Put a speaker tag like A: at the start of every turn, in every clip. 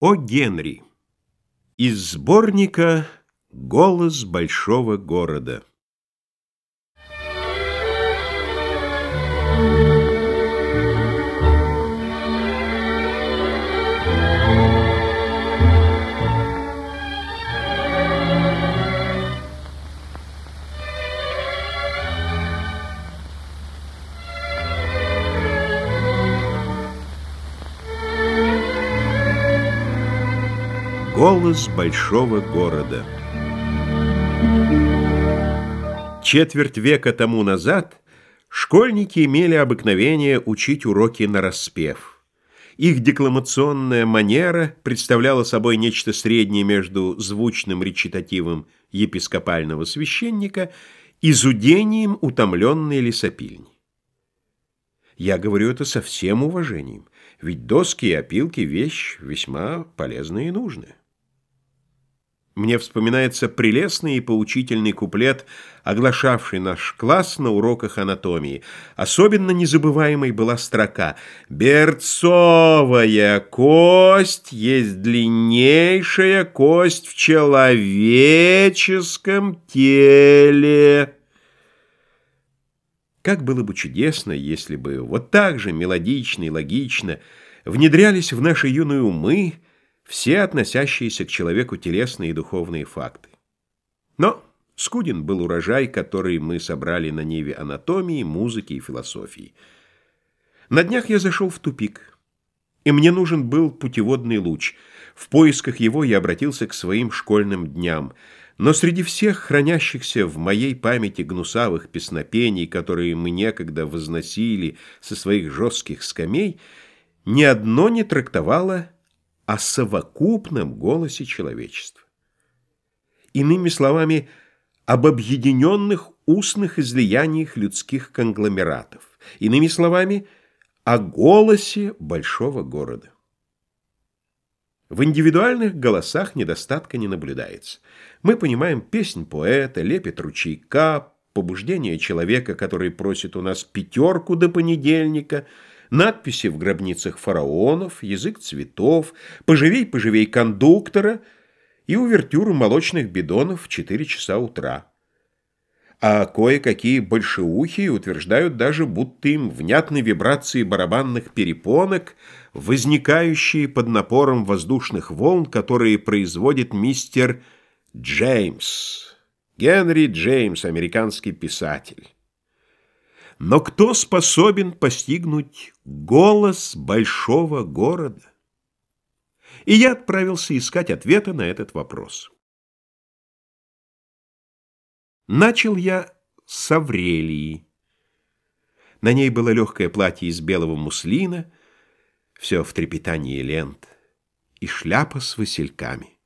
A: О Генри! Из сборника «Голос большого города» Голос большого города Четверть века тому назад школьники имели обыкновение учить уроки на распев. Их декламационная манера представляла собой нечто среднее между звучным речитативом епископального священника и зудением утомленной лесопильни. Я говорю это со всем уважением, ведь доски и опилки – вещь весьма полезная и нужная. Мне вспоминается прелестный и поучительный куплет, оглашавший наш класс на уроках анатомии. Особенно незабываемой была строка «Берцовая кость есть длиннейшая кость в человеческом теле». Как было бы чудесно, если бы вот так же мелодично и логично внедрялись в наши юные умы все относящиеся к человеку телесные и духовные факты. Но скуден был урожай, который мы собрали на ниве анатомии, музыки и философии. На днях я зашел в тупик, и мне нужен был путеводный луч. В поисках его я обратился к своим школьным дням, но среди всех хранящихся в моей памяти гнусавых песнопений, которые мы некогда возносили со своих жестких скамей, ни одно не трактовало о совокупном голосе человечества. Иными словами, об объединенных устных излияниях людских конгломератов. Иными словами, о голосе большого города. В индивидуальных голосах недостатка не наблюдается. Мы понимаем песнь поэта, лепет ручейка, побуждение человека, который просит у нас пятерку до понедельника – надписи в гробницах фараонов, язык цветов, поживей-поживей кондуктора и увертюру молочных бидонов в 4 часа утра. А кое-какие большеухие утверждают даже, будто им внятны вибрации барабанных перепонок, возникающие под напором воздушных волн, которые производит мистер Джеймс. Генри Джеймс, американский писатель. Но кто способен постигнуть голос большого города? И я отправился искать ответа на этот вопрос. Начал я с Аврелии. На ней было легкое платье из белого муслина, все в трепетании лент, и шляпа с васильками.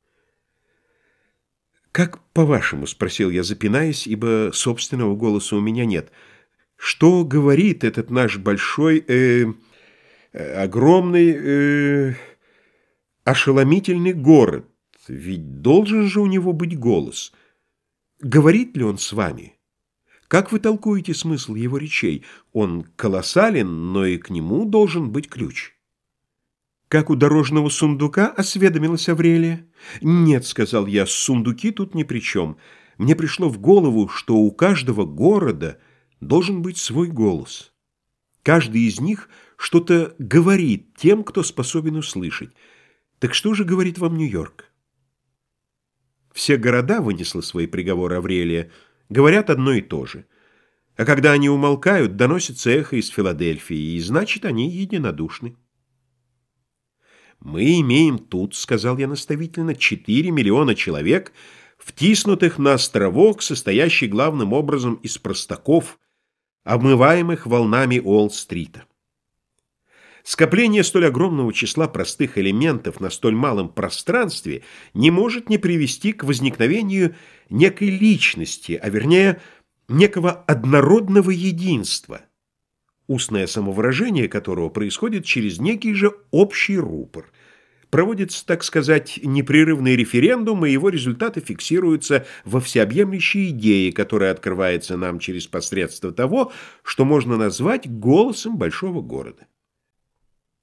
A: «Как по-вашему?» — спросил я, запинаясь, ибо собственного голоса у меня нет — что говорит этот наш большой, э, огромный, э, ошеломительный город? Ведь должен же у него быть голос. Говорит ли он с вами? Как вы толкуете смысл его речей? Он колоссален, но и к нему должен быть ключ. Как у дорожного сундука осведомилась Аврелия? Нет, сказал я, сундуки тут ни при чем. Мне пришло в голову, что у каждого города – должен быть свой голос. Каждый из них что-то говорит тем, кто способен услышать. Так что же говорит вам Нью-Йорк? Все города, вынесла свой приговор Аврелия, говорят одно и то же. А когда они умолкают, доносится эхо из Филадельфии, и значит, они единодушны. «Мы имеем тут, — сказал я наставительно, — 4 миллиона человек, втиснутых на островок, состоящий главным образом из простаков, обмываемых волнами Уолл-стрита. Скопление столь огромного числа простых элементов на столь малом пространстве не может не привести к возникновению некой личности, а вернее, некого однородного единства, устное самовыражение которого происходит через некий же общий рупор – Проводится, так сказать, непрерывный референдум, и его результаты фиксируются во всеобъемлющей идее, которая открывается нам через посредство того, что можно назвать голосом большого города.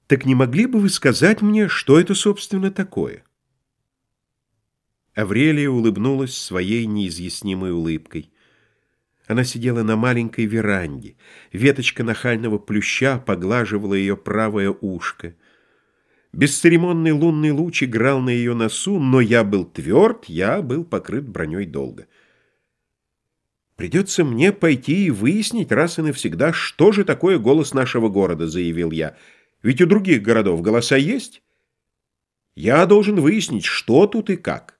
A: Так не могли бы вы сказать мне, что это, собственно, такое? Аврелия улыбнулась своей неизъяснимой улыбкой. Она сидела на маленькой веранде. Веточка нахального плюща поглаживала ее правое ушко. Бесцеремонный лунный луч играл на ее носу, но я был тверд, я был покрыт броней долго. «Придется мне пойти и выяснить раз и навсегда, что же такое голос нашего города», — заявил я. «Ведь у других городов голоса есть. Я должен выяснить, что тут и как».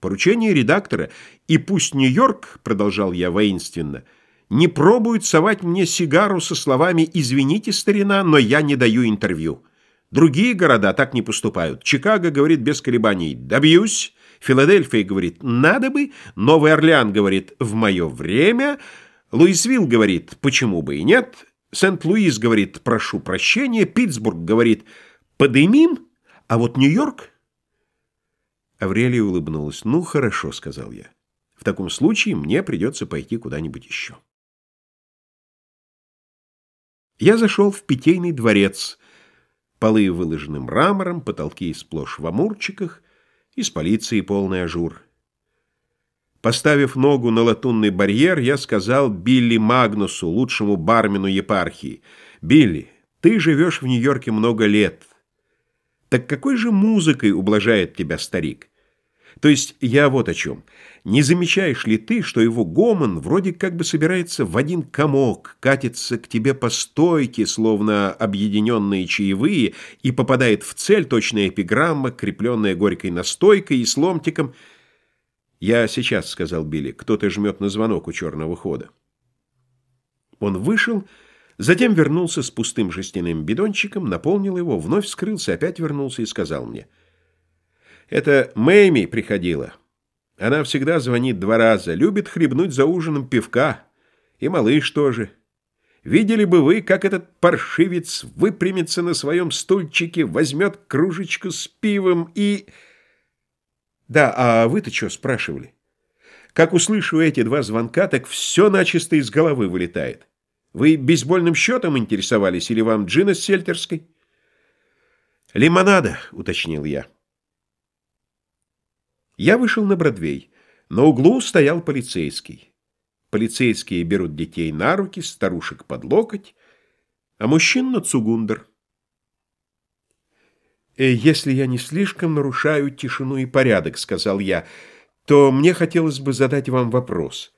A: Поручение редактора, и пусть Нью-Йорк, продолжал я воинственно, не пробует совать мне сигару со словами «Извините, старина, но я не даю интервью». Другие города так не поступают. Чикаго говорит без колебаний «добьюсь», Филадельфия говорит «надо бы», Новый Орлеан говорит «в мое время», Луисвилл говорит «почему бы и нет», Сент-Луис говорит «прошу прощения», Питтсбург говорит «подымим», а вот Нью-Йорк Аврелия улыбнулась. «Ну, хорошо», — сказал я. «В таком случае мне придется пойти куда-нибудь еще». Я зашел в питейный дворец. Полы выложены мрамором, потолки сплошь в амурчиках, из полиции полный ажур. Поставив ногу на латунный барьер, я сказал Билли Магнусу, лучшему бармену епархии, «Билли, ты живешь в Нью-Йорке много лет». Так какой же музыкой ублажает тебя старик? То есть я вот о чем. Не замечаешь ли ты, что его гомон вроде как бы собирается в один комок, катится к тебе по стойке, словно объединенные чаевые, и попадает в цель точная эпиграмма, крепленная горькой настойкой и с ломтиком? «Я сейчас», — сказал Билли, — «кто-то жмет на звонок у черного хода». Он вышел Затем вернулся с пустым жестяным бидончиком, наполнил его, вновь скрылся, опять вернулся и сказал мне. «Это Мэйми приходила. Она всегда звонит два раза, любит хлебнуть за ужином пивка. И малыш тоже. Видели бы вы, как этот паршивец выпрямится на своем стульчике, возьмет кружечку с пивом и...» «Да, а вы-то что спрашивали?» Как услышу эти два звонка, так все начисто из головы вылетает. Вы бейсбольным счетом интересовались или вам джина с сельтерской? «Лимонада», — уточнил я. Я вышел на Бродвей. На углу стоял полицейский. Полицейские берут детей на руки, старушек под локоть, а мужчин на цугундер. «Э, «Если я не слишком нарушаю тишину и порядок», — сказал я, — «то мне хотелось бы задать вам вопрос».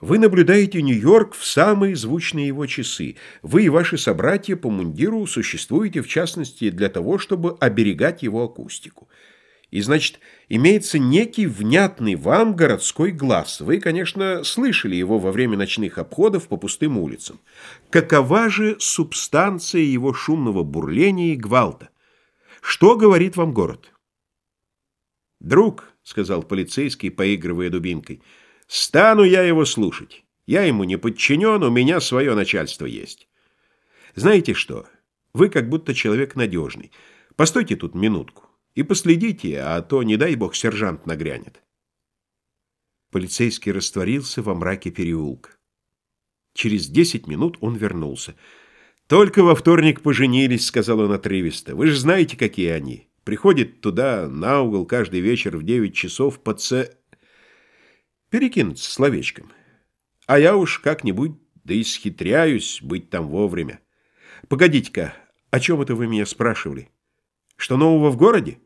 A: Вы наблюдаете Нью-Йорк в самые звучные его часы. Вы и ваши собратья по мундиру существуете, в частности, для того, чтобы оберегать его акустику. И, значит, имеется некий внятный вам городской глаз. Вы, конечно, слышали его во время ночных обходов по пустым улицам. Какова же субстанция его шумного бурления и гвалта? Что говорит вам город? «Друг», — сказал полицейский, поигрывая дубинкой, — Стану я его слушать. Я ему не подчинен, у меня свое начальство есть. Знаете что? Вы как будто человек надежный. Постойте тут минутку и последите, а то, не дай бог, сержант нагрянет. Полицейский растворился во мраке переулка. Через десять минут он вернулся. «Только во вторник поженились», — сказал он отрывисто. «Вы же знаете, какие они. Приходят туда на угол каждый вечер в девять часов по ц...» перекинуться словечком. А я уж как-нибудь да и схитряюсь быть там вовремя. Погодите-ка, о чем это вы меня спрашивали? Что нового в городе?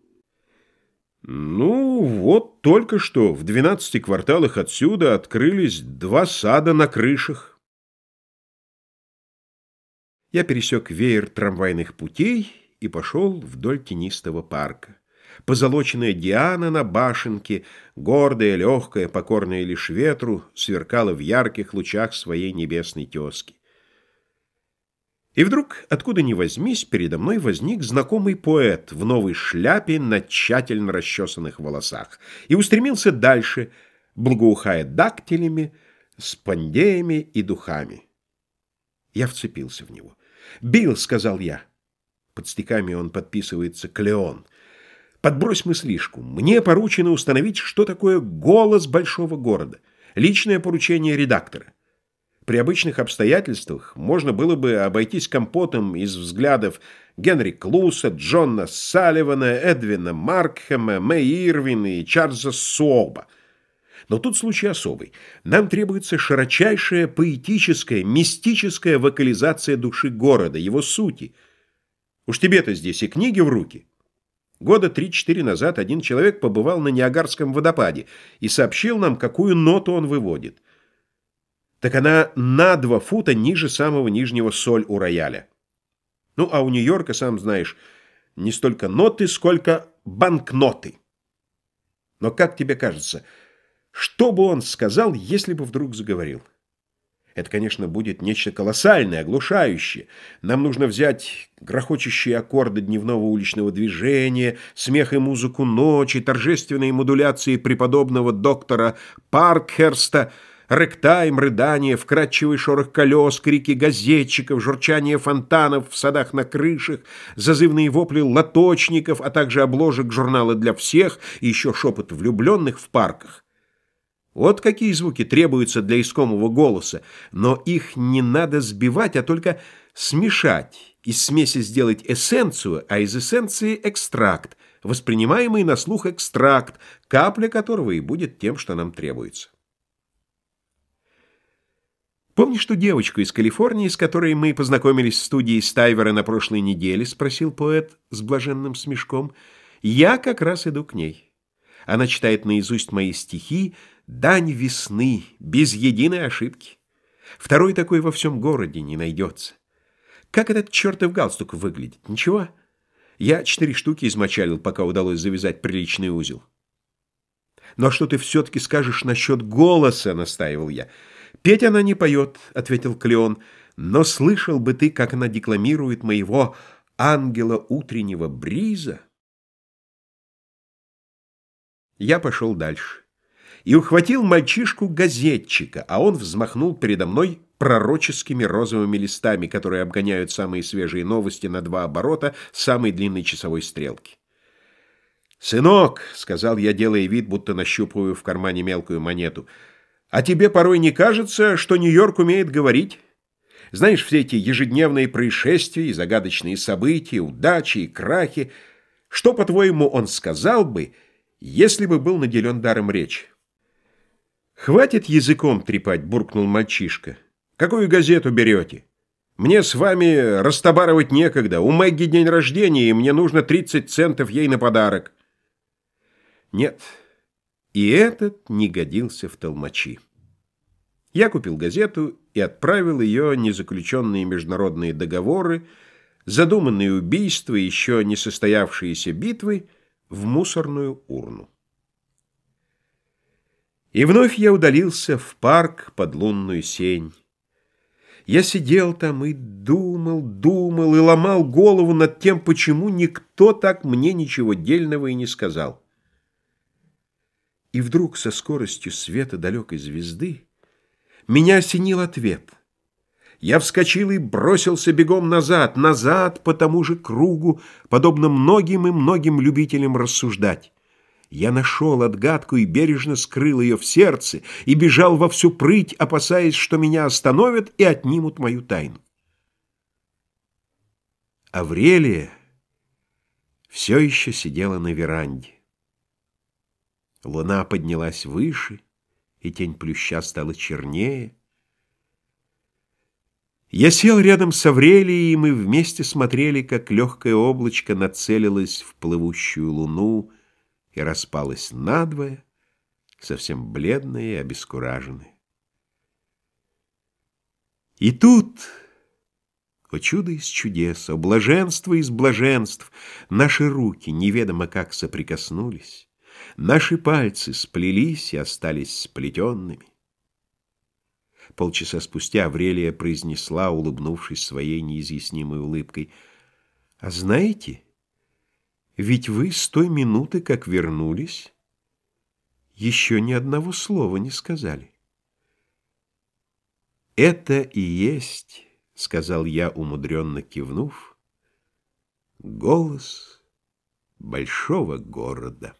A: Ну, вот только что в двенадцати кварталах отсюда открылись два сада на крышах. Я пересек веер трамвайных путей и пошел вдоль тенистого парка позолоченная Диана на башенке, гордая, легкая, покорная лишь ветру, сверкала в ярких лучах своей небесной тезки. И вдруг, откуда ни возьмись, передо мной возник знакомый поэт в новой шляпе на тщательно расчесанных волосах и устремился дальше, благоухая дактилями, спандеями и духами. Я вцепился в него. «Билл», — сказал я. Под стеками он подписывается «Клеон». Подбрось мыслишку. Мне поручено установить, что такое голос большого города. Личное поручение редактора. При обычных обстоятельствах можно было бы обойтись компотом из взглядов Генри Клуса, Джона Салливана, Эдвина Маркхэма, Мэй Ирвина и Чарльза Соба. Но тут случай особый. Нам требуется широчайшая поэтическая, мистическая вокализация души города, его сути. Уж тебе-то здесь и книги в руки. Года три-четыре назад один человек побывал на Ниагарском водопаде и сообщил нам, какую ноту он выводит так она на два фута ниже самого нижнего соль у рояля. Ну, а у Нью-Йорка, сам знаешь, не столько ноты, сколько банкноты. Но как тебе кажется, что бы он сказал, если бы вдруг заговорил? Это, конечно, будет нечто колоссальное, оглушающее. Нам нужно взять грохочущие аккорды дневного уличного движения, смех и музыку ночи, торжественные модуляции преподобного доктора Паркхерста — Рэктайм, рыдание, вкрадчивый шорох колес, крики газетчиков, журчание фонтанов в садах на крышах, зазывные вопли лоточников, а также обложек журнала для всех и еще шепот влюбленных в парках. Вот какие звуки требуются для искомого голоса, но их не надо сбивать, а только смешать, из смеси сделать эссенцию, а из эссенции экстракт, воспринимаемый на слух экстракт, капля которого и будет тем, что нам требуется. «Помнишь ту девочку из Калифорнии, с которой мы познакомились в студии Стайвера на прошлой неделе?» — спросил поэт с блаженным смешком. «Я как раз иду к ней. Она читает наизусть мои стихи «Дань весны», без единой ошибки. Второй такой во всем городе не найдется. Как этот чертов галстук выглядит? Ничего? Я четыре штуки измочалил, пока удалось завязать приличный узел. «Но что ты все-таки скажешь насчет голоса?» — настаивал я. «Петь она не поет», — ответил Клеон, «но слышал бы ты, как она декламирует моего ангела утреннего бриза». Я пошел дальше и ухватил мальчишку-газетчика, а он взмахнул передо мной пророческими розовыми листами, которые обгоняют самые свежие новости на два оборота самой длинной часовой стрелки. «Сынок», — сказал я, делая вид, будто нащупываю в кармане мелкую монету, — а тебе порой не кажется, что Нью-Йорк умеет говорить? Знаешь, все эти ежедневные происшествия и загадочные события, удачи и крахи. Что, по-твоему, он сказал бы, если бы был наделен даром речи? «Хватит языком трепать», — буркнул мальчишка. «Какую газету берете? Мне с вами растабарывать некогда. У Мэгги день рождения, и мне нужно 30 центов ей на подарок». «Нет». И этот не годился в толмачи. Я купил газету и отправил ее незаключенные международные договоры, задуманные убийства еще не состоявшиеся битвы в мусорную урну. И вновь я удалился в парк под лунную сень. Я сидел там и думал, думал, и ломал голову над тем, почему никто так мне ничего дельного и не сказал. И вдруг со скоростью света далекой звезды меня осенил ответ. Я вскочил и бросился бегом назад, назад по тому же кругу, подобно многим и многим любителям рассуждать. Я нашел отгадку и бережно скрыл ее в сердце и бежал во всю прыть, опасаясь, что меня остановят и отнимут мою тайну. Аврелия все еще сидела на веранде. Луна поднялась выше, и тень плюща стала чернее. Я сел рядом с Аврелией, и мы вместе смотрели, как легкое облачко нацелилось в плывущую луну и распалось надвое, совсем бледное и обескураженное. И тут, о чудо из чудес, о блаженство из блаженств, наши руки неведомо как соприкоснулись. Наши пальцы сплелись и остались сплетенными. Полчаса спустя Аврелия произнесла, улыбнувшись своей неизъяснимой улыбкой, «А знаете, ведь вы с той минуты, как вернулись, еще ни одного слова не сказали». «Это и есть», — сказал я, умудренно кивнув, — «голос большого города».